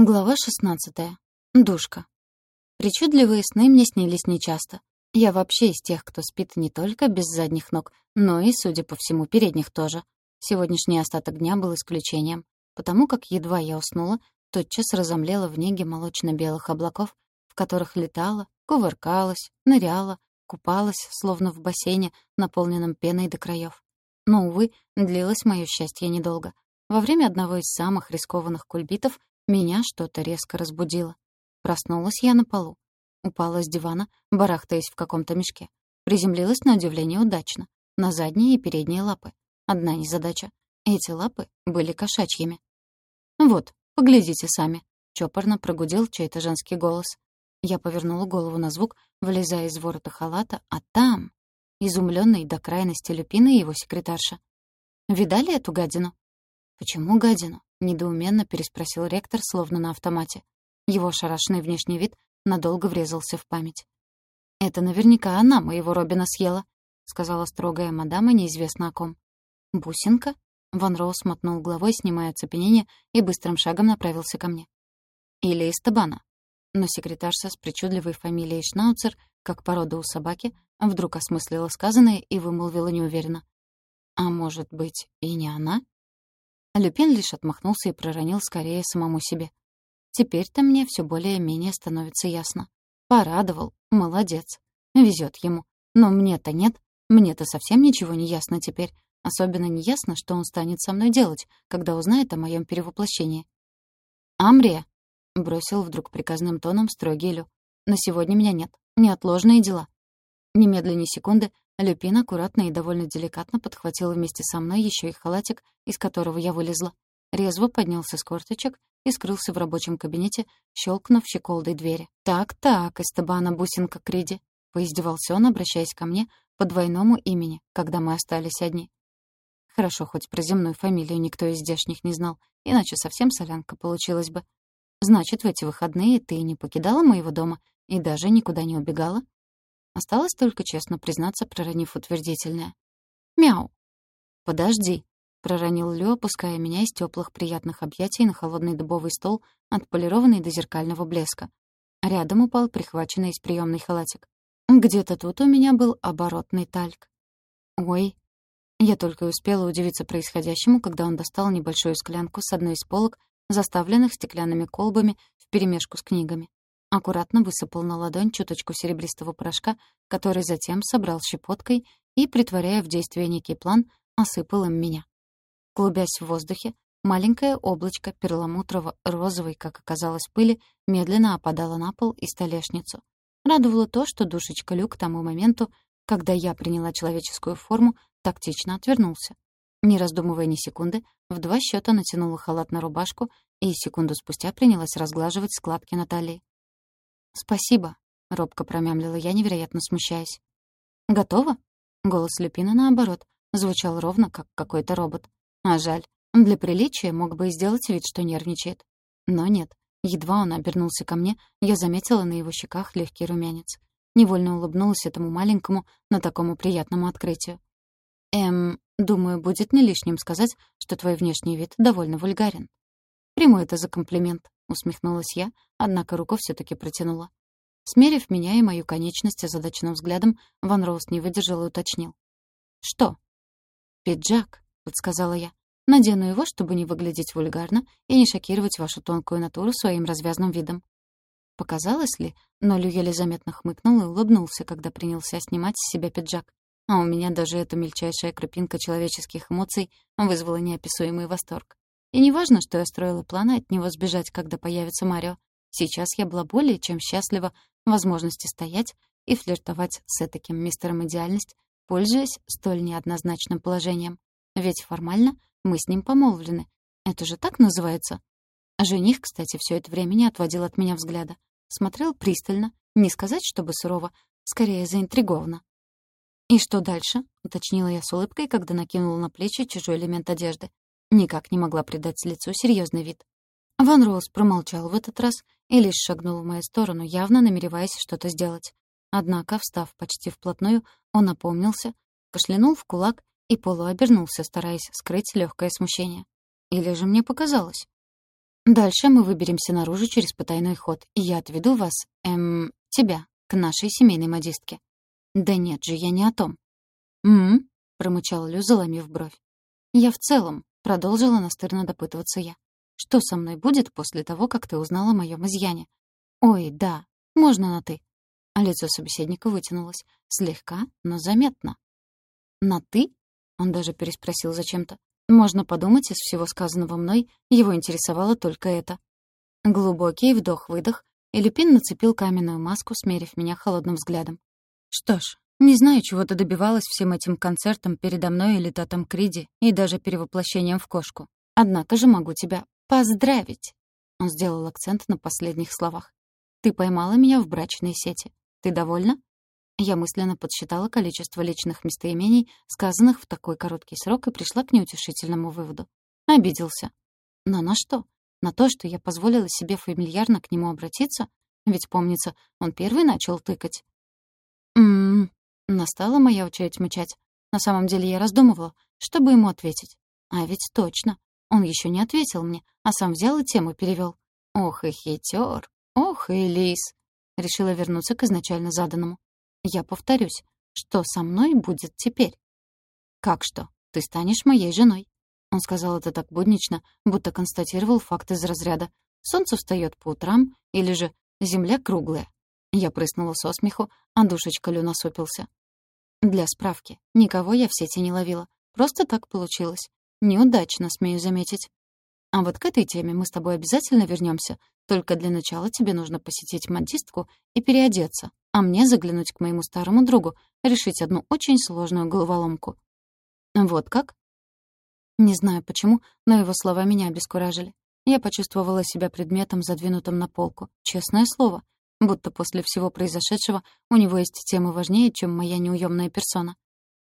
Глава 16. Душка. Причудливые сны мне снились нечасто. Я вообще из тех, кто спит не только без задних ног, но и, судя по всему, передних тоже. Сегодняшний остаток дня был исключением, потому как едва я уснула, тотчас разомлела в неге молочно-белых облаков, в которых летала, кувыркалась, ныряла, купалась, словно в бассейне, наполненном пеной до краев. Но, увы, длилось мое счастье недолго. Во время одного из самых рискованных кульбитов меня что-то резко разбудило. Проснулась я на полу. Упала с дивана, барахтаясь в каком-то мешке. Приземлилась на удивление удачно. На задние и передние лапы. Одна незадача. Эти лапы были кошачьими. «Вот, поглядите сами», — чопорно прогудел чей-то женский голос. Я повернула голову на звук, вылезая из ворота халата, а там... Изумлённый до крайности Люпина и его секретарша. «Видали эту гадину?» «Почему гадину?» — недоуменно переспросил ректор, словно на автомате. Его шарашный внешний вид надолго врезался в память. «Это наверняка она моего Робина съела», — сказала строгая мадама неизвестно о ком. «Бусинка?» — Ван Роуз мотнул головой, снимая оцепенение, и быстрым шагом направился ко мне. «Или из табана». Но секретарша с причудливой фамилией Шнауцер, как порода у собаки, вдруг осмыслила сказанное и вымолвила неуверенно. «А может быть, и не она?» Люпин лишь отмахнулся и проронил скорее самому себе. Теперь-то мне все более-менее становится ясно. Порадовал, молодец. Везет ему. Но мне-то нет. Мне-то совсем ничего не ясно теперь. Особенно не ясно, что он станет со мной делать, когда узнает о моем перевоплощении. «Амрия!» — бросил вдруг приказным тоном строгий Лю. «На сегодня меня нет. Неотложные дела». Немедленно секунды Люпин аккуратно и довольно деликатно подхватил вместе со мной еще и халатик, из которого я вылезла. Резво поднялся с корточек и скрылся в рабочем кабинете, щелкнув щеколдой двери. «Так-так, Эстебана Бусинка Криди», — поиздевался он, обращаясь ко мне по двойному имени, когда мы остались одни. Хорошо, хоть про земную фамилию никто из здешних не знал, иначе совсем солянка получилась бы. «Значит, в эти выходные ты не покидала моего дома и даже никуда не убегала?» Осталось только честно признаться, проронив утвердительное. «Мяу!» «Подожди!» — проронил Лё, опуская меня из теплых приятных объятий на холодный дубовый стол, отполированный до зеркального блеска. Рядом упал прихваченный из приемный халатик. Где-то тут у меня был оборотный тальк. «Ой!» Я только успела удивиться происходящему, когда он достал небольшую склянку с одной из полок, заставленных стеклянными колбами вперемешку с книгами аккуратно высыпал на ладонь чуточку серебристого порошка, который затем собрал щепоткой и, притворяя в действие некий план, осыпал им меня. Клубясь в воздухе, маленькое облачко перламутрово-розовой, как оказалось, пыли медленно опадало на пол и столешницу. Радовало то, что душечка Люк к тому моменту, когда я приняла человеческую форму, тактично отвернулся. Не раздумывая ни секунды, в два счета натянула халат на рубашку и секунду спустя принялась разглаживать складки на талии. «Спасибо», — робко промямлила я, невероятно смущаясь. «Готово?» Голос Люпина, наоборот, звучал ровно, как какой-то робот. А жаль, для приличия мог бы и сделать вид, что нервничает. Но нет. Едва он обернулся ко мне, я заметила на его щеках легкий румянец. Невольно улыбнулась этому маленькому, но такому приятному открытию. «Эм, думаю, будет не лишним сказать, что твой внешний вид довольно вульгарен». «Приму это за комплимент», — усмехнулась я, однако руку все таки протянула. Смерив меня и мою конечность озадаченным взглядом, Ван Роуз не выдержал и уточнил. «Что?» «Пиджак», — подсказала я. «Надену его, чтобы не выглядеть вульгарно и не шокировать вашу тонкую натуру своим развязным видом». Показалось ли, но Лю еле заметно хмыкнул и улыбнулся, когда принялся снимать с себя пиджак. А у меня даже эта мельчайшая крупинка человеческих эмоций вызвала неописуемый восторг. И не важно, что я строила планы от него сбежать, когда появится Марио. Сейчас я была более чем счастлива возможности стоять и флиртовать с этаким мистером идеальность, пользуясь столь неоднозначным положением. Ведь формально мы с ним помолвлены. Это же так называется? Жених, кстати, все это время не отводил от меня взгляда. Смотрел пристально, не сказать, чтобы сурово, скорее заинтригованно. «И что дальше?» — уточнила я с улыбкой, когда накинула на плечи чужой элемент одежды. Никак не могла придать лицу серьезный вид. Ван Роуз промолчал в этот раз и лишь шагнул в мою сторону, явно намереваясь что-то сделать. Однако, встав почти вплотную, он напомнился, кашлянул в кулак и полуобернулся, стараясь скрыть легкое смущение. Или же мне показалось? Дальше мы выберемся наружу через потайной ход, и я отведу вас, эм, тебя, к нашей семейной модистке». «Да нет же, я не о том». «М-м», промычал Лю, заломив бровь. «Я в целом», — продолжила настырно допытываться я. «Что со мной будет после того, как ты узнала о моем изъяне?» «Ой, да, можно на «ты». А лицо собеседника вытянулось. Слегка, но заметно. «На «ты»?» — он даже переспросил зачем-то. Можно подумать, из всего сказанного мной его интересовало только это. Глубокий вдох-выдох, и Люпин нацепил каменную маску, смерив меня холодным взглядом. Что ж, не знаю, чего ты добивалась всем этим концертом передо мной или Татом Криди, и даже перевоплощением в кошку. Однако же могу тебя поздравить. Он сделал акцент на последних словах. Ты поймала меня в брачной сети. Ты довольна? Я мысленно подсчитала количество личных местоимений, сказанных в такой короткий срок, и пришла к неутешительному выводу. Обиделся. Но на что? На то, что я позволила себе фамильярно к нему обратиться? Ведь, помнится, он первый начал тыкать. Настала моя очередь мычать. На самом деле я раздумывала, чтобы ему ответить. А ведь точно. Он еще не ответил мне, а сам взял и тему перевел. Ох и хитер, ох и лис. Решила вернуться к изначально заданному. Я повторюсь, что со мной будет теперь? Как что? Ты станешь моей женой. Он сказал это так буднично, будто констатировал факт из разряда. Солнце встает по утрам, или же земля круглая. Я прыснула со смеху, а душечка Лю насупился. Для справки, никого я в сети не ловила. Просто так получилось. Неудачно, смею заметить. А вот к этой теме мы с тобой обязательно вернемся. Только для начала тебе нужно посетить модистку и переодеться, а мне заглянуть к моему старому другу, решить одну очень сложную головоломку. Вот как? Не знаю почему, но его слова меня обескуражили. Я почувствовала себя предметом, задвинутым на полку. Честное слово. Будто после всего произошедшего у него есть темы важнее, чем моя неуемная персона.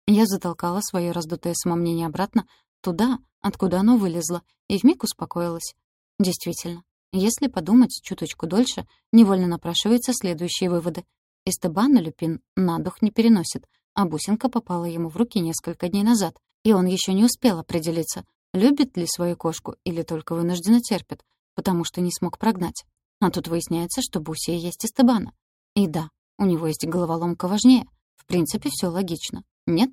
Я затолкала свое раздутое самомнение обратно туда, откуда оно вылезло, и вмиг успокоилась. Действительно, если подумать чуточку дольше, невольно напрашиваются следующие выводы. Эстебана Люпин на дух не переносит, а бусинка попала ему в руки несколько дней назад, и он еще не успел определиться, любит ли свою кошку или только вынужденно терпит, потому что не смог прогнать. А тут выясняется, что Бусия есть Эстебана. И да, у него есть головоломка важнее. В принципе, все логично. Нет?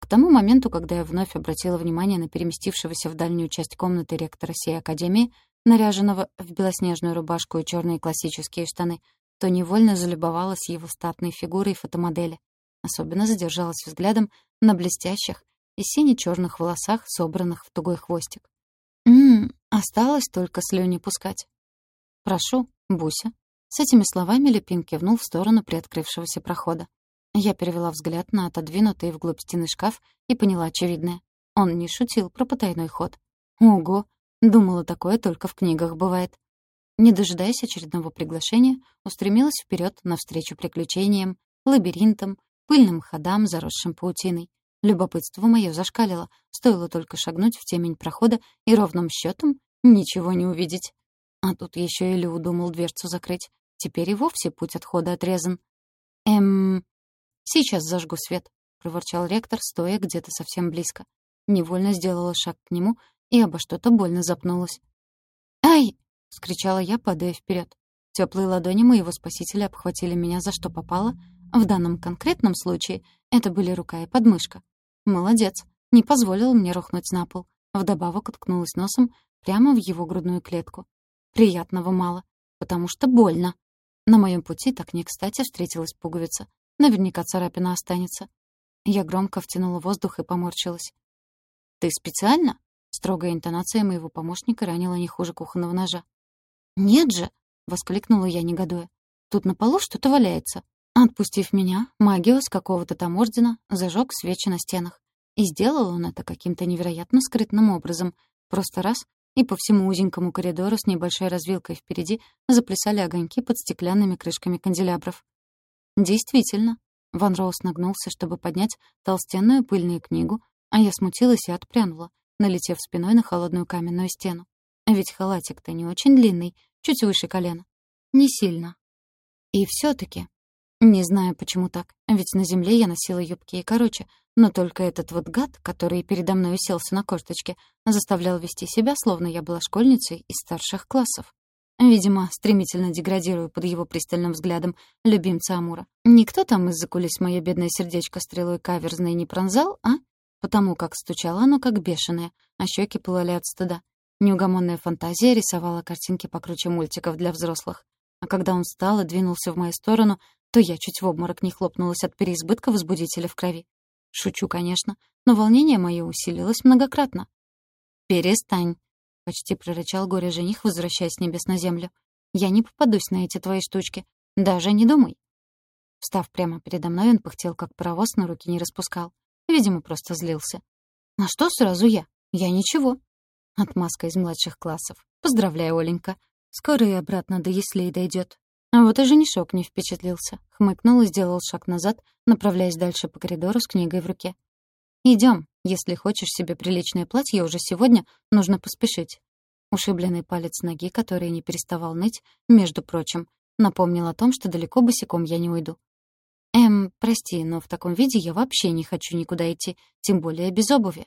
К тому моменту, когда я вновь обратила внимание на переместившегося в дальнюю часть комнаты ректора сей академии, наряженного в белоснежную рубашку и черные классические штаны, то невольно залюбовалась его статной фигурой фотомодели. Особенно задержалась взглядом на блестящих и сине-черных волосах, собранных в тугой хвостик. «Ммм, осталось только слюни пускать». «Прошу, Буся». С этими словами Лепин кивнул в сторону приоткрывшегося прохода. Я перевела взгляд на отодвинутый вглубь стены шкаф и поняла очевидное. Он не шутил про потайной ход. Ого! Думала, такое только в книгах бывает. Не дожидаясь очередного приглашения, устремилась вперед навстречу приключениям, лабиринтам, пыльным ходам, заросшим паутиной. Любопытство мое зашкалило, стоило только шагнуть в темень прохода и ровным счетом ничего не увидеть. А тут еще и Лю думал дверцу закрыть. Теперь и вовсе путь отхода отрезан. Эм... Сейчас зажгу свет, — проворчал ректор, стоя где-то совсем близко. Невольно сделала шаг к нему и обо что-то больно запнулась. «Ай!» — скричала я, падая вперед. Теплые ладони моего спасителя обхватили меня за что попало. В данном конкретном случае это были рука и подмышка. Молодец, не позволил мне рухнуть на пол. Вдобавок уткнулась носом прямо в его грудную клетку. Приятного мало, потому что больно. На моем пути так не кстати встретилась пуговица. Наверняка царапина останется. Я громко втянула воздух и поморщилась. «Ты специально?» Строгая интонация моего помощника ранила не хуже кухонного ножа. «Нет же!» — воскликнула я, негодуя. «Тут на полу что-то валяется». Отпустив меня, Магиос какого-то там ордена зажег свечи на стенах. И сделал он это каким-то невероятно скрытным образом. Просто раз — и по всему узенькому коридору с небольшой развилкой впереди заплясали огоньки под стеклянными крышками канделябров. Действительно, Ван Роуз нагнулся, чтобы поднять толстенную пыльную книгу, а я смутилась и отпрянула, налетев спиной на холодную каменную стену. Ведь халатик-то не очень длинный, чуть выше колена. Не сильно. И все таки Не знаю, почему так, ведь на земле я носила юбки и короче, Но только этот вот гад, который передо мной уселся на корточке, заставлял вести себя, словно я была школьницей из старших классов. Видимо, стремительно деградирую под его пристальным взглядом любимца Амура. Никто там из-за кулис мое бедное сердечко стрелой каверзной не пронзал, а? Потому как стучало оно как бешеное, а щеки пылали от стыда. Неугомонная фантазия рисовала картинки покруче мультиков для взрослых. А когда он встал и двинулся в мою сторону, то я чуть в обморок не хлопнулась от переизбытка возбудителя в крови. Шучу, конечно, но волнение мое усилилось многократно. «Перестань», — почти прорычал горе-жених, возвращаясь с небес на землю. «Я не попадусь на эти твои штучки. Даже не думай». Встав прямо передо мной, он пыхтел, как паровоз, но руки не распускал. Видимо, просто злился. «На что сразу я? Я ничего». Отмазка из младших классов. «Поздравляю, Оленька. Скоро и обратно до яслей дойдет. А вот и женишок не впечатлился. Хмыкнул и сделал шаг назад, направляясь дальше по коридору с книгой в руке. Идем. Если хочешь себе приличное платье уже сегодня, нужно поспешить». Ушибленный палец ноги, который не переставал ныть, между прочим, напомнил о том, что далеко босиком я не уйду. «Эм, прости, но в таком виде я вообще не хочу никуда идти, тем более без обуви.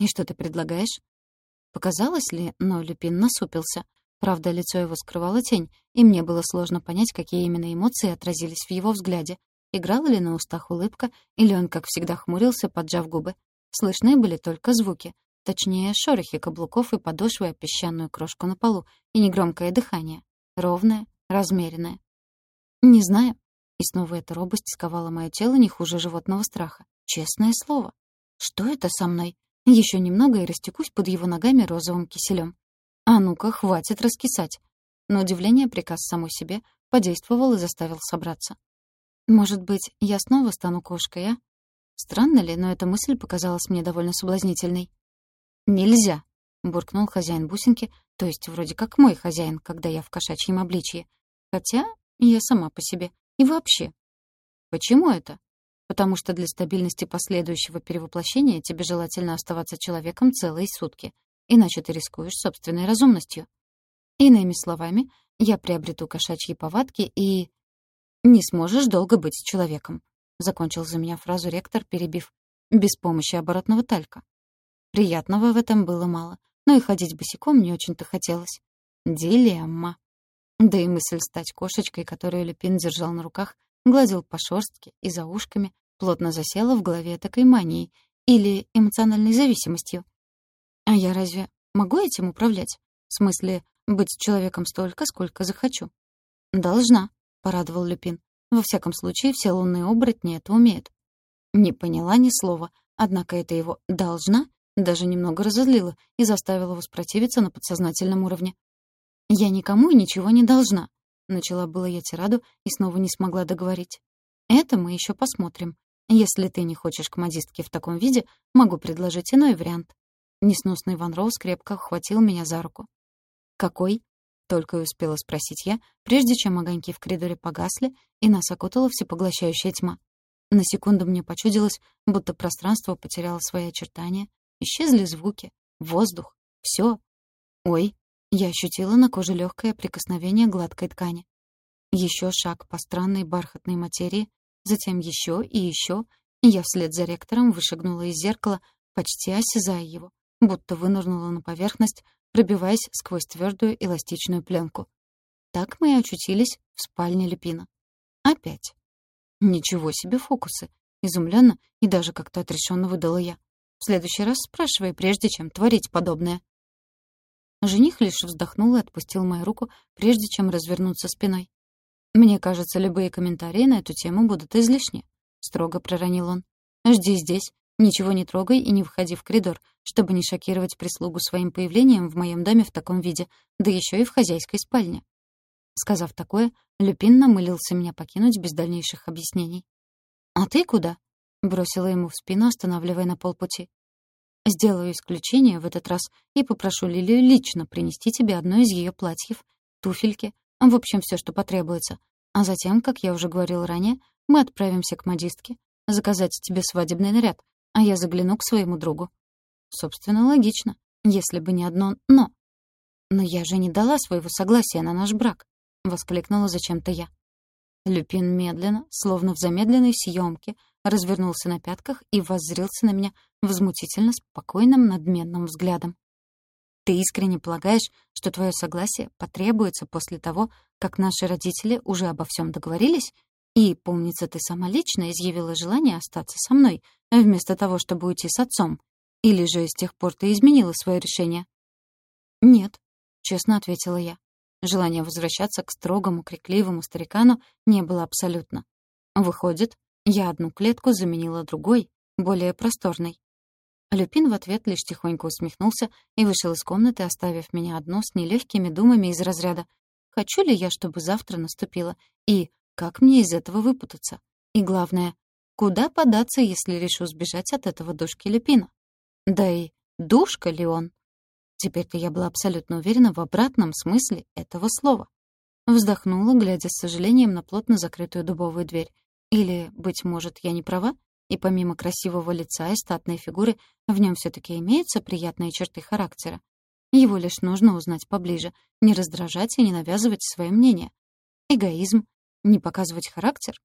И что ты предлагаешь?» Показалось ли, но Люпин насупился. Правда, лицо его скрывало тень, и мне было сложно понять, какие именно эмоции отразились в его взгляде. Играла ли на устах улыбка, или он, как всегда, хмурился, поджав губы. Слышны были только звуки, точнее, шорохи каблуков и подошвы о песчаную крошку на полу, и негромкое дыхание. Ровное, размеренное. «Не знаю». И снова эта робость сковала мое тело не хуже животного страха. Честное слово. Что это со мной? Еще немного и растекусь под его ногами розовым киселем. А ну-ка, хватит раскисать. Но удивление приказ самой себе подействовал и заставил собраться. Может быть, я снова стану кошкой, а? Странно ли, но эта мысль показалась мне довольно соблазнительной. «Нельзя», — буркнул хозяин бусинки, то есть вроде как мой хозяин, когда я в кошачьем обличье. Хотя я сама по себе. И вообще. Почему это? Потому что для стабильности последующего перевоплощения тебе желательно оставаться человеком целые сутки иначе ты рискуешь собственной разумностью. Иными словами, я приобрету кошачьи повадки и... «Не сможешь долго быть человеком», — закончил за меня фразу ректор, перебив, «без помощи оборотного талька». Приятного в этом было мало, но и ходить босиком не очень-то хотелось. Дилемма. Да и мысль стать кошечкой, которую Люпин держал на руках, гладил по шерстке и за ушками, плотно засела в голове такой манией или эмоциональной зависимостью. А я разве могу этим управлять? В смысле, быть человеком столько, сколько захочу? Должна, порадовал Люпин. Во всяком случае, все лунные оборотни это умеют. Не поняла ни слова, однако это его «должна» даже немного разозлило и заставило воспротивиться на подсознательном уровне. «Я никому ничего не должна», — начала было я тираду и снова не смогла договорить. «Это мы еще посмотрим. Если ты не хочешь к модистке в таком виде, могу предложить иной вариант. Несносный Ван Роуз крепко хватил меня за руку. «Какой?» — только и успела спросить я, прежде чем огоньки в коридоре погасли, и нас окутала всепоглощающая тьма. На секунду мне почудилось, будто пространство потеряло свои очертания, исчезли звуки, воздух, все. Ой, я ощутила на коже легкое прикосновение гладкой ткани. Еще шаг по странной бархатной материи, затем еще и еще, я вслед за ректором вышагнула из зеркала, почти осязая его, будто вынырнула на поверхность, пробиваясь сквозь твердую эластичную пленку. Так мы и очутились в спальне Лепина. Опять. Ничего себе фокусы. Изумленно и даже как-то отрешенно выдала я. В следующий раз спрашивай, прежде чем творить подобное. Жених лишь вздохнул и отпустил мою руку, прежде чем развернуться спиной. «Мне кажется, любые комментарии на эту тему будут излишни», — строго проронил он. «Жди здесь, Ничего не трогай и не входи в коридор, чтобы не шокировать прислугу своим появлением в моем доме в таком виде, да еще и в хозяйской спальне». Сказав такое, Люпин намылился меня покинуть без дальнейших объяснений. «А ты куда?» — бросила ему в спину, останавливая на полпути. «Сделаю исключение в этот раз и попрошу Лилию лично принести тебе одно из ее платьев, туфельки, в общем, все, что потребуется. А затем, как я уже говорил ранее, мы отправимся к модистке, заказать тебе свадебный наряд, а я загляну к своему другу. Собственно, логично, если бы не одно «но». «Но я же не дала своего согласия на наш брак», — воскликнула зачем-то я. Люпин медленно, словно в замедленной съемке, развернулся на пятках и воззрился на меня возмутительно спокойным надменным взглядом. «Ты искренне полагаешь, что твое согласие потребуется после того, как наши родители уже обо всем договорились? И, помнится, ты сама лично изъявила желание остаться со мной, вместо того, чтобы уйти с отцом. Или же с тех пор ты изменила свое решение?» «Нет», — честно ответила я. Желания возвращаться к строгому, крикливому старикану не было абсолютно. Выходит, я одну клетку заменила другой, более просторной. Люпин в ответ лишь тихонько усмехнулся и вышел из комнаты, оставив меня одну с нелегкими думами из разряда «Хочу ли я, чтобы завтра наступило?» и «Как мне из этого выпутаться?» И главное, куда податься, если решу сбежать от этого душки Люпина? Да и душка ли он? Теперь-то я была абсолютно уверена в обратном смысле этого слова. Вздохнула, глядя с сожалением на плотно закрытую дубовую дверь. Или, быть может, я не права, и помимо красивого лица и статной фигуры в нем все таки имеются приятные черты характера. Его лишь нужно узнать поближе, не раздражать и не навязывать свое мнение. Эгоизм, не показывать характер